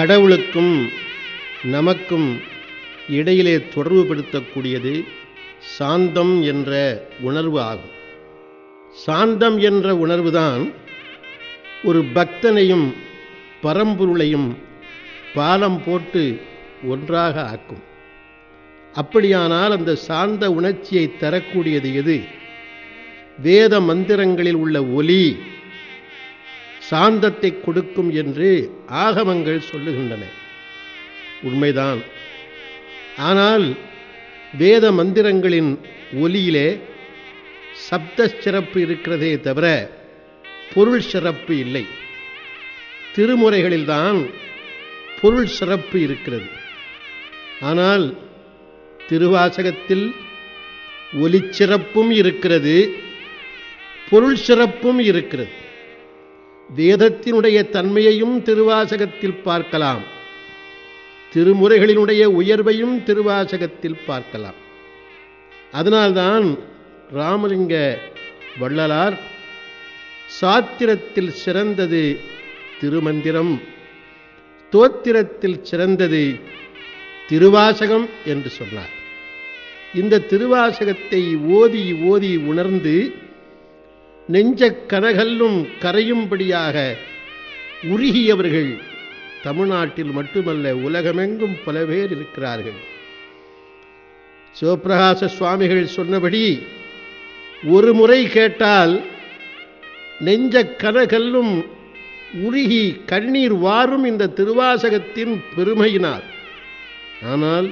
கடவுளுக்கும் நமக்கும் இடையிலே தொடர்புபடுத்தக்கூடியது சாந்தம் என்ற உணர்வு ஆகும். சாந்தம் என்ற உணர்வுதான் ஒரு பக்தனையும் பரம்பொருளையும் பாலம் போட்டு ஒன்றாக ஆக்கும். அப்படியானால் அந்த சாந்த உணர்ச்சியை தரக்கூடியது எது? வேத மந்திரங்களில் உள்ள ஒலி சாந்தத்தை கொடுக்கும் என்று ஆகமங்கள் சொல்லுகின்றன. உண்மைதான். ஆனால் வேத மந்திரங்களின் ஒலியிலே சப்த சிறப்பு இருக்கிறதே தவிர பொருள் சிறப்பு இல்லை. திருமுறைகளில்தான் பொருள் சிறப்பு இருக்கிறது. ஆனால் திருவாசகத்தில் ஒலிச்சிறப்பும் இருக்கிறது பொருள் சிறப்பும் இருக்கிறது. வேதத்தினுடைய தன்மையையும் திருவாசகத்தில் பார்க்கலாம். திருமுறைகளினுடைய உயர்வையும் திருவாசகத்தில் பார்க்கலாம். அதனால்தான் ராமலிங்க வள்ளலார் சாத்திரத்தில் சிறந்தது திருமந்திரம் தோத்திரத்தில் சிறந்தது திருவாசகம் என்று சொன்னார். இந்த திருவாசகத்தை ஓதி ஓதி உணர்ந்து நெஞ்சக் கனகல்லும் கரையும்படியாக உருகியவர்கள் தமிழ்நாட்டில் மட்டுமல்ல உலகமெங்கும் பல பேர் இருக்கிறார்கள். சிவபிரகாச சுவாமிகள் சொன்னபடி ஒரு முறை கேட்டால் நெஞ்ச கனகல்லும் உருகி கண்ணீர் வாரும் இந்த திருவாசகத்தின் பெருமையினால். ஆனால்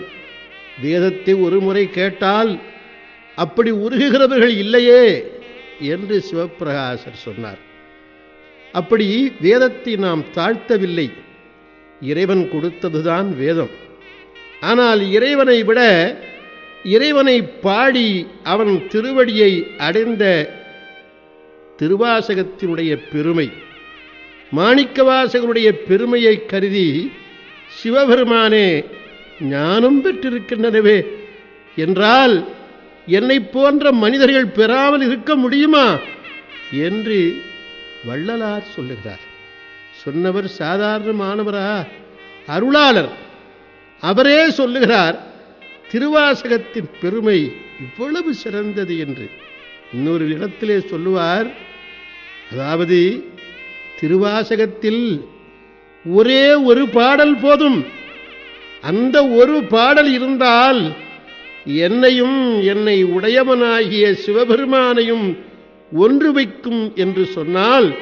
வேதத்தை ஒரு முறை கேட்டால் அப்படி உருகுகிறவர்கள் இல்லையே. என்று சிவபிரகாசர் சொன்னார். அப்படி வேதத்தை நாம் தாழ்த்தவில்லை. இறைவன் கொடுத்ததுதான் வேதம். ஆனால் இறைவனை விட இறைவனை பாடி அவன் திருவடியை அடைந்த திருவாசகத்தினுடைய பெருமை மாணிக்கவாசகனுடைய பெருமையை கருதி சிவபெருமானே ஞானம் பெற்றிருக்கின்றனவே என்றால் என்னை போன்ற மனிதர்கள் பெறாமல் இருக்க முடியுமா? என்று வள்ளலார் சொல்லுகிறார். சொன்னவர் சாதாரணமானவரா? அருளாளர் அவரே சொல்லுகிறார் திருவாசகத்தின் பெருமை இவ்வளவு சிறந்தது என்று. இன்னொரு இடத்திலே சொல்லுவார் அதாவது திருவாசகத்தில் ஒரே ஒரு பாடல் போதும். அந்த ஒரு பாடல் இருந்தால் என்னையும் என்னை உடையவனாகிய சிவபெருமானையும் ஒன்று வைக்கும் என்று சொன்னால்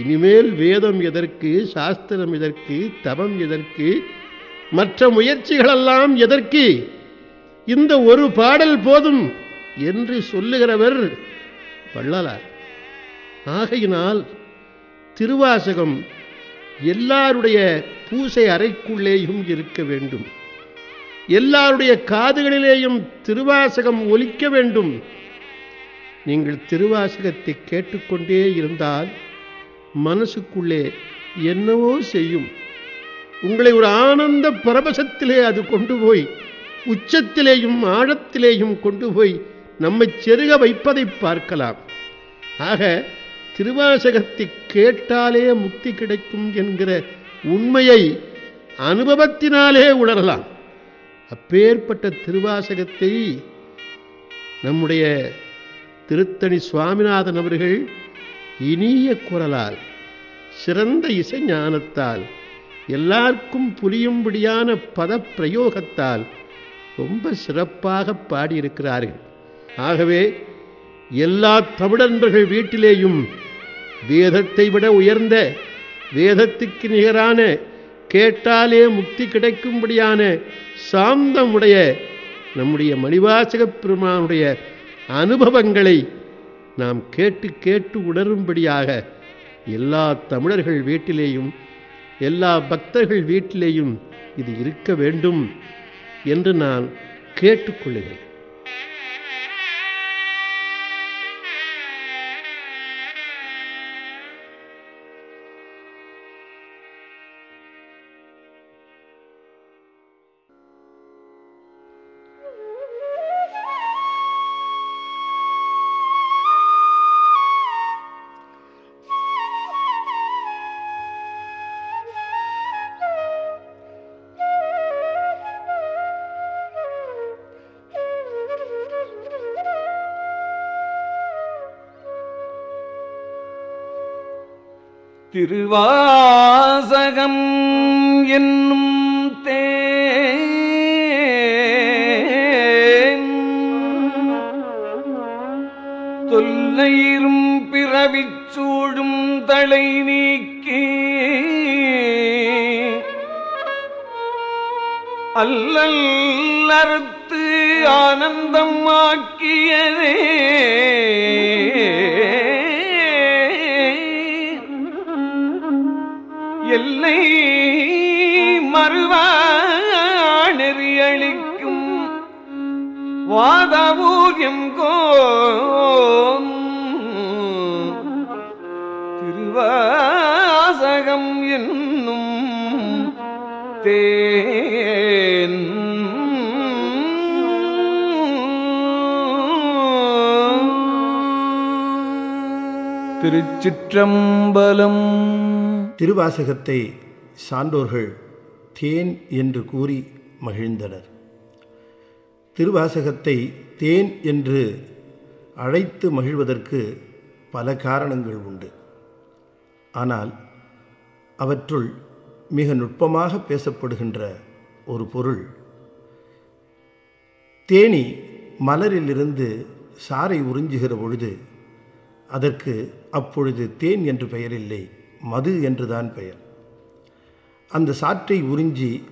இனிமேல் வேதம் எதற்கு சாஸ்திரம் எதற்கு தவம் எதற்கு மற்ற முயற்சிகளெல்லாம் எதற்கு இந்த ஒரு பாடல் போதும் என்று சொல்லுகிறவர் வள்ளலார். ஆகையினால் திருவாசகம் எல்லாருடைய பூசை அறைக்குள்ளேயும் இருக்க வேண்டும். எல்லாருடைய காதுகளிலேயும் திருவாசகம் ஒலிக்க வேண்டும். நீங்கள் திருவாசகத்தை கேட்டுக்கொண்டே இருந்தால் மனசுக்குள்ளே என்னவோ செய்யும். உங்களை ஒரு ஆனந்த பரபசத்திலே அது கொண்டு போய் உச்சத்திலேயும் ஆழத்திலேயும் கொண்டு போய் நம்மை செருக வைப்பதை பார்க்கலாம். ஆக திருவாசகத்தை கேட்டாலே முக்தி கிடைக்கும் என்கிற உண்மையை அனுபவத்தினாலே உணரலாம். அப்பேற்பட்ட திருவாசகத்தை நம்முடைய திருத்தணி சுவாமிநாதன் அவர்கள் இனிய குரலால் சிறந்த இசை ஞானத்தால் எல்லாருக்கும் புரியும்படியான பதப்பிரயோகத்தால் ரொம்ப சிறப்பாக பாடியிருக்கிறார்கள். ஆகவே எல்லா தமிழன்பர்கள் வீட்டிலேயும் வேதத்தை விட உயர்ந்த வேதத்துக்கு நிகரான கேட்டாலே முக்தி கிடைக்கும்படியான சாந்தமுடைய நம்முடைய மணிவாசக பெருமானுடைய அனுபவங்களை நாம் கேட்டு கேட்டு உணரும்படியாக எல்லா தமிழர்கள் வீட்டிலேயும் எல்லா பக்தர்கள் வீட்டிலேயும் இது இருக்க வேண்டும் என்று நான் கேட்டுக்கொள்கிறேன். திருவாசகம் என்னும் தேன். தொல்லையிரும் பிறவிச் தலை நீக்கி. அல்லல் அறுத்து ஆனந்தம் ஆக்கியதே. எல்லை மறுவாணறியளிக்கும் வாதவூரியம் கோம் திருவாசகம் என்னும் தேன் திருச்சிற்றம்பலம். திருவாசகத்தை சான்றோர்கள் தேன் என்று கூறி மகிழ்ந்தனர். திருவாசகத்தை தேன் என்று அழைத்து மகிழ்வதற்கு பல காரணங்கள் உண்டு. ஆனால் அவற்றுள் மிக நுட்பமாக பேசப்படுகின்ற ஒரு பொருள் தேனி மலரிலிருந்து சாறை உறிஞ்சுகிற பொழுது அதற்கு அப்பொழுது தேன் என்று பெயர் இல்லை மது என்றுதான் பெயர். அந்த சாற்றை உறிஞ்சி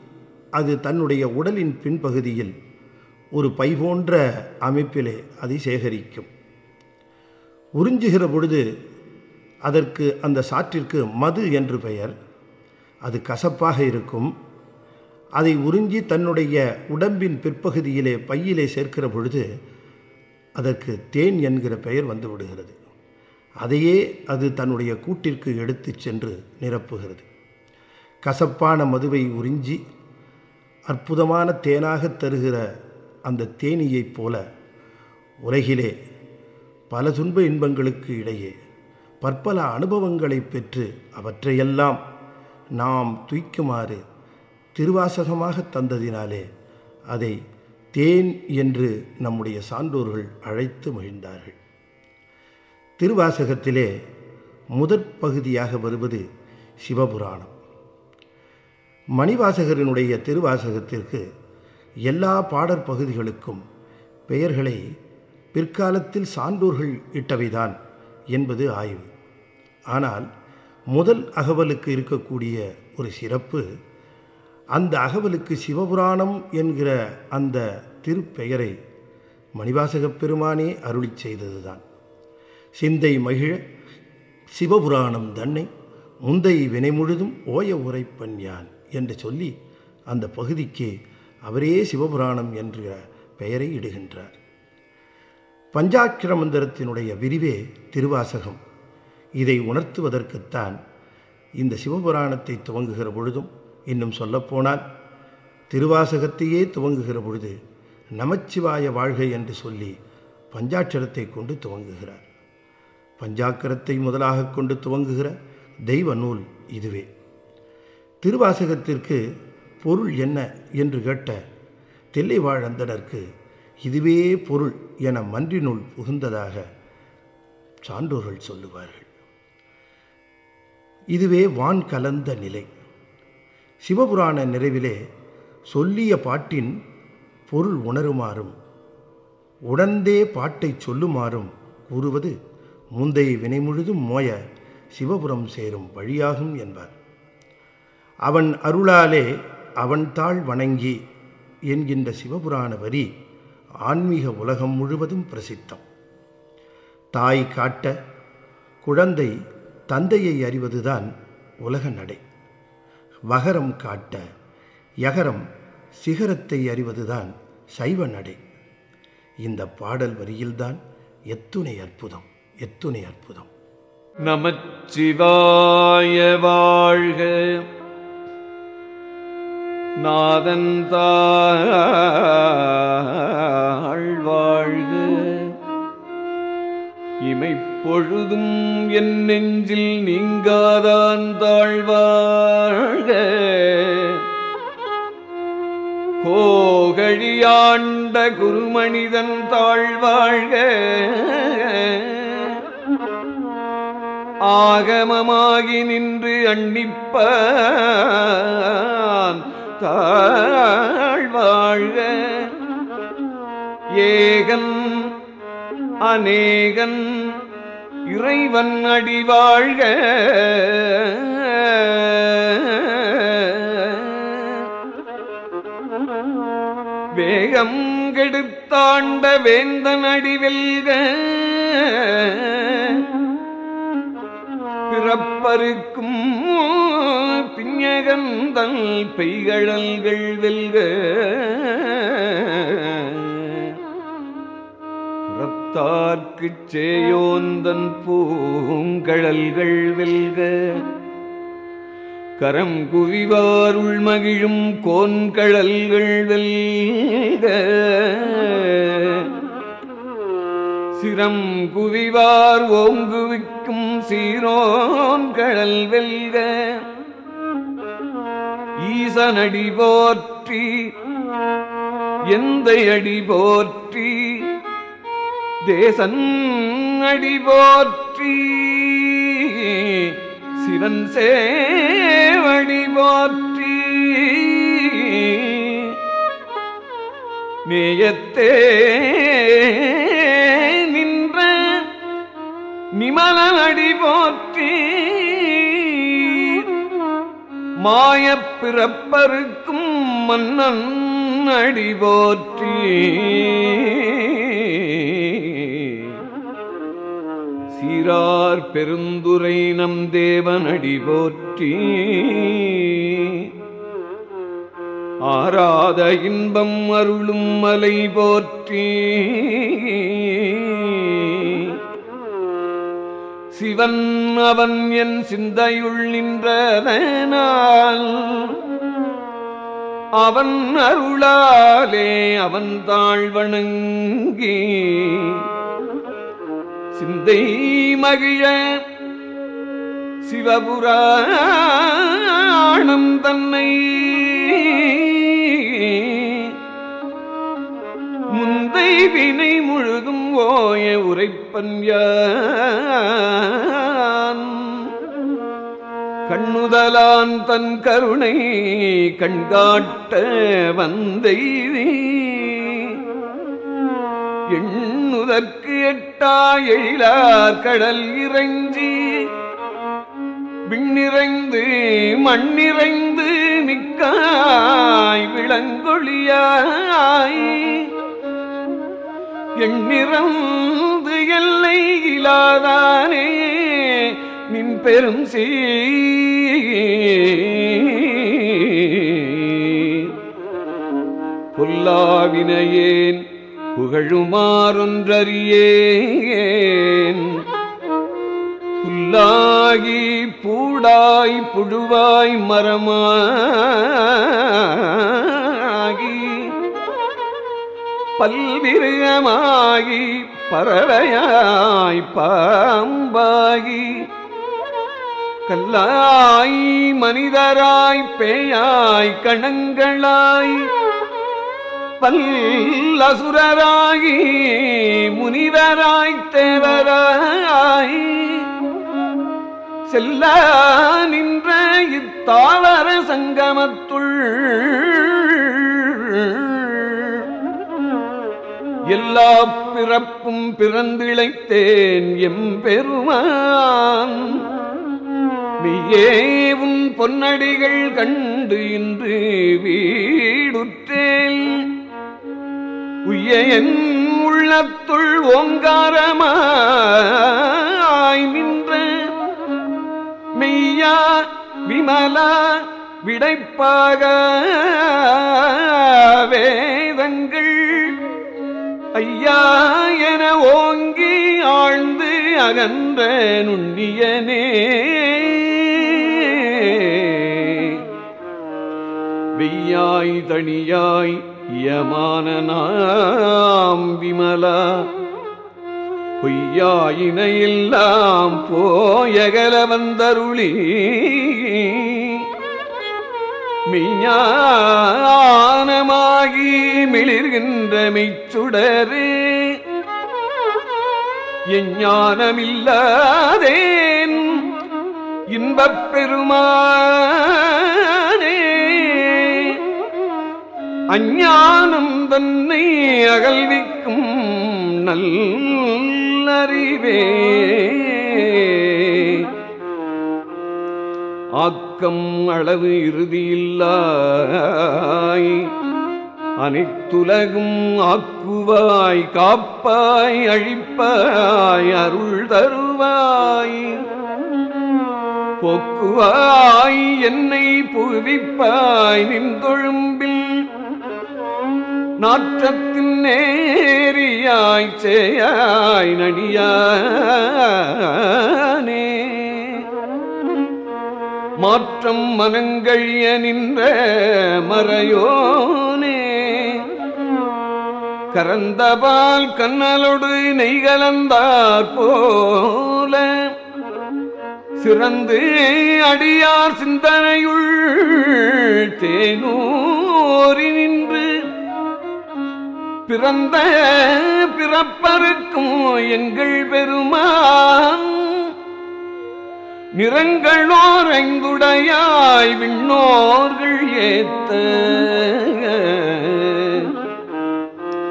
அது தன்னுடைய உடலின் பின்பகுதியில் ஒரு பை போன்ற அமைப்பிலே அதை சேகரிக்கும். உறிஞ்சுகிற பொழுது அதற்கு அந்த சாற்றிற்கு மது என்று பெயர். அது கசப்பாக இருக்கும். அதை உறிஞ்சி தன்னுடைய உடம்பின் பிற்பகுதியிலே பையிலே சேர்க்கிற பொழுது அதற்கு தேன் என்கிற பெயர் வந்து விடுகிறது. அதையே அது தன்னுடைய கூட்டிற்கு எடுத்துச் சென்று நிரப்புகிறது. கசப்பான மதுவை உறிஞ்சி அற்புதமான தேனாக தருகிற அந்த தேனீயைப் போல உலகிலே பல துன்ப இன்பங்களுக்கு இடையே பற்பல அனுபவங்களை பெற்று அவற்றையெல்லாம் நாம் துய்க்குமாறு திருவாசகமாக தந்ததினாலே அதை தேன் என்று நம்முடைய சான்றோர்கள் அழைத்து மகிழ்ந்தார்கள். திருவாசகத்திலே முதற் பகுதியாக வருவது சிவபுராணம். மணிவாசகரினுடைய திருவாசகத்திற்கு எல்லா பாடற் பகுதிகளுக்கும் பெயர்களை பிற்காலத்தில் சான்றோர்கள் இட்டவைதான் என்பது ஆய்வு. ஆனால் முதல் அகவலுக்கு இருக்கக்கூடிய ஒரு சிறப்பு அந்த அகவலுக்கு சிவபுராணம் என்கிற அந்த திருப்பெயரை மணிவாசகப் பெருமானே அருளி செய்ததுதான். சிந்தை மகிழ சிவபுராணம் தன்னை முந்தை வினை முழுதும் ஓய உரைப்பன் யான் என்று சொல்லி அந்த பகுதிக்கு அவரே சிவபுராணம் என்ற பெயரை இடுகின்றார். பஞ்சாட்சர மந்திரத்தினுடைய விரிவே திருவாசகம். இதை உணர்த்துவதற்குத்தான் இந்த சிவபுராணத்தை துவங்குகிற பொழுதும் இன்னும் சொல்லப்போனால் திருவாசகத்தையே துவங்குகிற பொழுது நமச்சிவாய வாழ்க என்று சொல்லி பஞ்சாட்சரத்தை கொண்டு துவங்குகிறார். பஞ்சாக்கரத்தை முதலாக கொண்டு துவங்குகிற தெய்வ நூல் இதுவே. திருவாசகத்திற்கு பொருள் என்ன என்று கேட்ட தில்லைவாழந்தனருக்கு இதுவே பொருள் என மன்றினுள் புகுந்ததாக சான்றோர்கள் சொல்லுவார்கள். இதுவே வான் கலந்த நிலை. சிவபுராண நிறைவிலே சொல்லிய பாட்டின் பொருள் உணருமாறும் உணர்ந்தே பாட்டை சொல்லுமாறும் கூறுவது முந்தை வினை முழுதும் மோய சிவபுரம் சேரும் வழியாகும் என்பார். அவன் அருளாலே அவன் தாழ் வணங்கி என்கின்ற சிவபுராண வரி ஆன்மீக உலகம் முழுவதும் பிரசித்தம். தாய் காட்ட குழந்தை தந்தையை அறிவதுதான் உலக நடை. வகரம் காட்ட யகரம் சிகரத்தை அறிவதுதான் சைவ நடை. இந்த பாடல் வரியில்தான் எத்துணை அற்புதம். எத்துணை அற்புதம். நமச்சிவாய வாழ்க. நாதந்தாழ்வாழ்க இமைப்பொழுதும் என் நெஞ்சில் நீங்காதான் தாழ்வாழ்க கோகழியாண்ட குருமனிதன் தாழ்வாழ்க ஆகமமாகி நின்று அன்னிப்பான் தாழ்வாழ்க. ஏகன் அநேகன் இறைவன் அடிவாழ்க. வேகம் கெடுத்தாண்ட வேந்தன் அடிவெல்க. பிறப்பருக்கும் பிஞகந்தல் பெய்கழல்கள் வெல்க. புறத்தார்க்குச் சேயோந்தன் பூங்கழல்கள் வெல்க. கரம் குவிவாருள் மகிழும் கோன்கழல்கள் வெல்க. சிரம் குவிவார் ஓங்குவிக்கும் சீரோன் கழல் வெல்க. ஈசனடி போற்றி எந்த அடி போற்றி தேசன் அடி போற்றி சிவன் சேவடி போற்றி. நேயத்தே நிமலடி போற்றி மாயப் பிறப்பருக்கும் மன்னன் அடி போற்றி சீரார் பெருந்துரை நம் தேவனடி போற்றி ஆராத இன்பம் அருளும் மலை போற்றி. சிவன் அவன் என் சிந்தையுள் நின்றனால் அவன் அருளாலே அவன் தாழ்வணங்கி சிந்தை மகிழ சிவபுராணம் தன்னை. முந்தை வினை முழுதும் ஓய உரைப்பன் கண்ணுதலான் தன் கருணை கண்காட்ட வந்தெய்தி. எண்ணுதற்கு எட்டா எழிலார் கடல் இறைஞ்சி விண்ணிறைந்து மண்ணிறைந்து நிக்காய் விளங்கொழியாய். எண்ணிறந்து எல்லை இல்லாதானே நின் பெரும் சீர் புல்லாவினையேன் புகழுமாறொன்றறியேன். புல்லாகி பூடாய் புழுவாய் மரமா பல்விருகமாகி பறவையாய் பாம்பாகி. கல்லாய் மனிதராய் பேயாய் கணங்களாய் பல்லசுரராகி முனிவராய் தேவராய். செல்ல நின்ற இத்தாவர சங்கமத்துள் எல்லா பிறப்பும் பிறந்திழைத்தேன் எம்பெருமான். மெய்யே உன் பொன்னடிகள் கண்டு இன்று வீடுற்றேன். உய்ய உள்ளத்துள் ஓங்காரமாய் நின்ற மெய்யா விமலா விடைப்பாக வேதங்க ஐயா என ஓங்கி ஆழ்ந்து அகன்ற நுண்ணியனே. வெய்யாய் தனியாய் யமான நாம் விமலா. பொய்யாயினையெல்லாம் போயகல வந்தருளி. மிஞானமாகி மிளிர்கின்ற மெய்ச்சுடரு. எஞ்ஞானமில்லாதேன் இன்பப் பெருமானே. அஞ்ஞானம் தன்னை அகழ்விக்கும் நல்லறிவே. ஆக்கம் அளவு இறுதியில்லாய். அனைத்துலகும் ஆக்குவாய் காப்பாய் அழிப்பாய் அருள் தருவாய். பொக்குவாய் என்னை புவிப்பாய் நின்றொழும்பில் நாற்றத்தின் நேரியாய் சேயாய் நடியாய். மாற்றம் மனங்கழிய நின்ற மறையோனே. கரந்தபால் கண்ணலோடு நெய்கலந்தார் போல. சிறந்து அடியார் சிந்தனையுள் தேனூறி நின்று. பிறந்த பிறப்பருக்கும் எங்கள் பெருமான் நிறங்களோர் ஐந்துடையாய் விண்ணோர்கள் ஏத்த.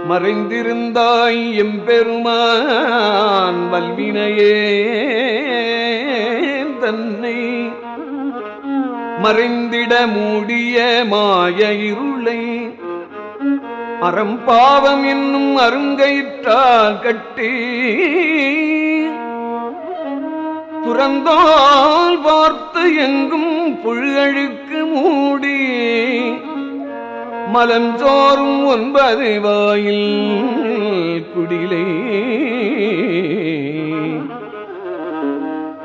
மறைந்திருந்தாய் எம்பெருமான் வல்வினையே தன்னை. மறைந்திட மூடிய மாய இருளை அறம்பாவம் என்னும் அருங்கயிற்றால் கட்டி. துறந்தால் பார்த்து எங்கும் புழுகழுக்கு மூடி. மலஞ்சோறும் ஒன்பது வாயில் குடிலை.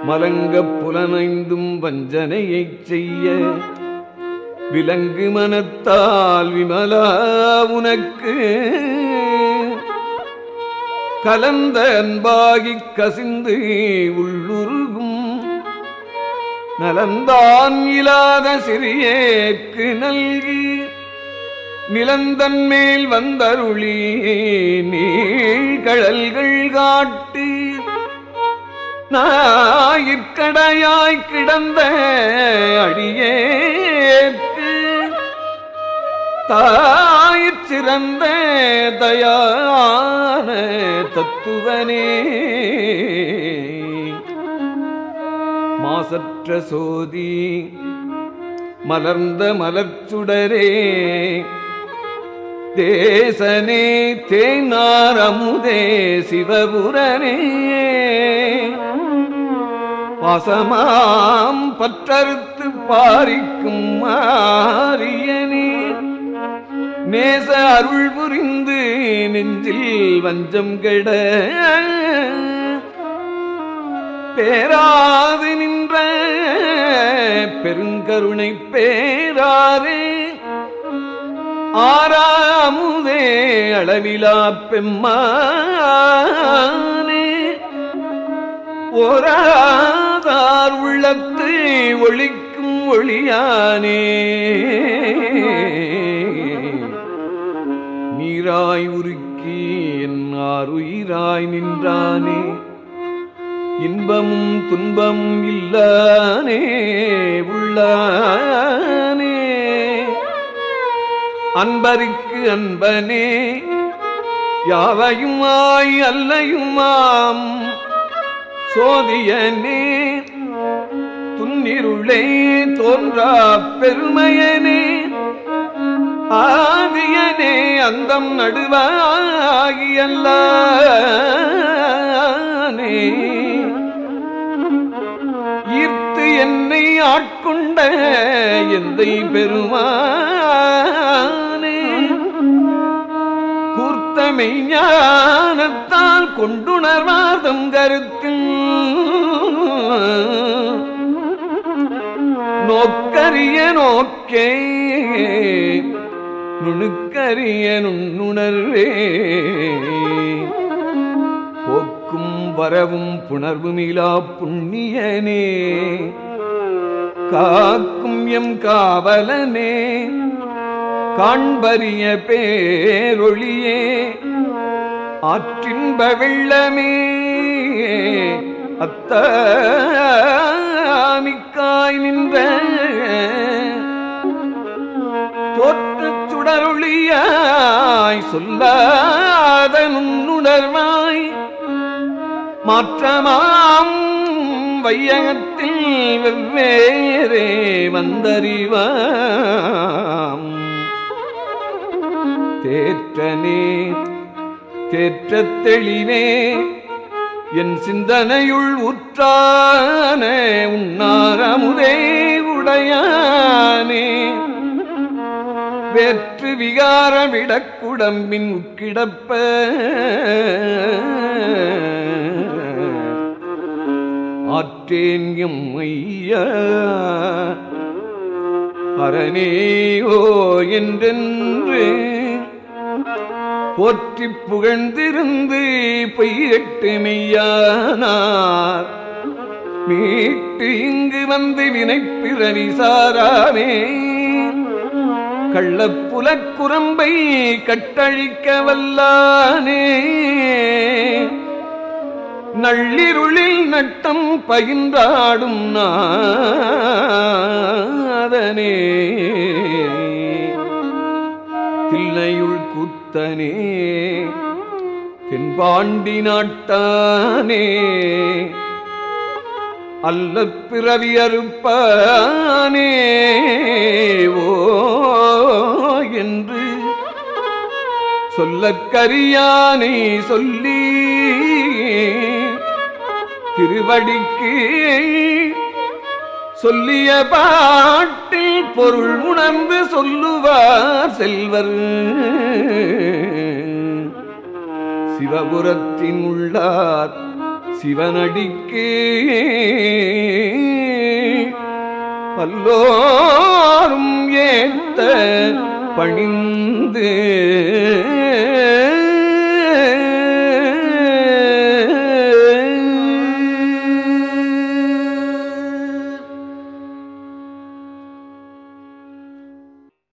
மலங்கப் புலனைந்தும் வஞ்சனையைச் செய்ய. விலங்கு மனத்தால் விமலா உனக்கு. கலந்த அன்பாகிக் கசிந்து உள்ளுருகும். நலந்தான் இல்லாத சிறியேற்கு நல்கி நிலந்தன் மேல் வந்தருளி நீழ்கழல்கள் காட்டி. நாயிற்கடையாய் கிடந்த அடியே தாயிற் சிறந்த தயான தத்துவனே. மாசற்ற சோதி மலர்ந்த மலர்ச்சுடரே. தேசனே தேனாரமுதே சிவபுரனே. பாசமாம் பற்றறுத்து பாரிக்கும் மாரியனே. நேச அருள் புரிந்து நெஞ்சில் வஞ்சம் கெட பேராது நின்ற பெருங்கருணை பேராரே. ஆறாமுதே அளவிலா பெம்மானே. ஓராதார் உள்ளத்து ஒளிக்கும் ஒளியானே. நீராய் உருக்கி என் உயிராய் நின்றானே. இன்பமும் துன்பம் இல்லானே உள்ளானே. அன்பருக்கு அன்பனே யாவையுமாய் அல்லையுமாம். சோதியனே துன்னிருளே தோன்றா பெருமையனே. ஆதியனே அந்தம் நடுவாகியல்லானே. ஈர்த்து என்னை ஆட்கொண்ட எந்தை பெருமானே. கூர்த்தமை ஞானத்தால் கொண்டுணர்வாதம் கருத்தில். நோக்கரிய நோக்கே நுணுக்கரிய நுண்ணுணர்வே. போக்கும் வரவும் புணர்வுமிலா புண்ணியனே. காக்கும் எம் காவலனே. காண்பரிய பேரொளியே ஆற்றின்ப வெள்ளமே. அத்தாமிக்காய் நின்ற தோற்றச் சுடரொளியாய் சொல்லாத நுண்ணுணர்வாய். மாற்றமாம் வையகத்தில் வெவ்வேறே வந்தறிவாம். தேற்றனே தேற்ற தெளிவே என் சிந்தனையுள் உற்றான உன்னாரமுதே உடையானே. வேற்ற விகார விடக்குடம்பின் உட்கிடப்ப. ஆற்றேன் எம் ஐயா அரணேயோ என்றென்று போற்றி புகழ்ந்திருந்து பொய்யட்டு மெய்யானார் மீட்டு இங்கு வந்து வினைப்பிறவி சாராமே. கள்ளப்புலக் குரம்பை கட்டழிக்க வல்லானே நள்ளிருளில் நட்டம் பகின்றாடும் நாதனே. தில்லையுள் குத்தனே தென்பாண்டி நாட்டானே. அல்ல பிறவி ஓ என்று சொல்லக்கரியானே சொல்லி திருவடிக்கு சொல்லிய பாட்டில் பொருள் உணர்ந்து சொல்லுவார் செல்வர். சிவபுரத்தின் உள்ளார் சிவனடிக்கு. பல்லோரும் ஏத்த பணிந்து.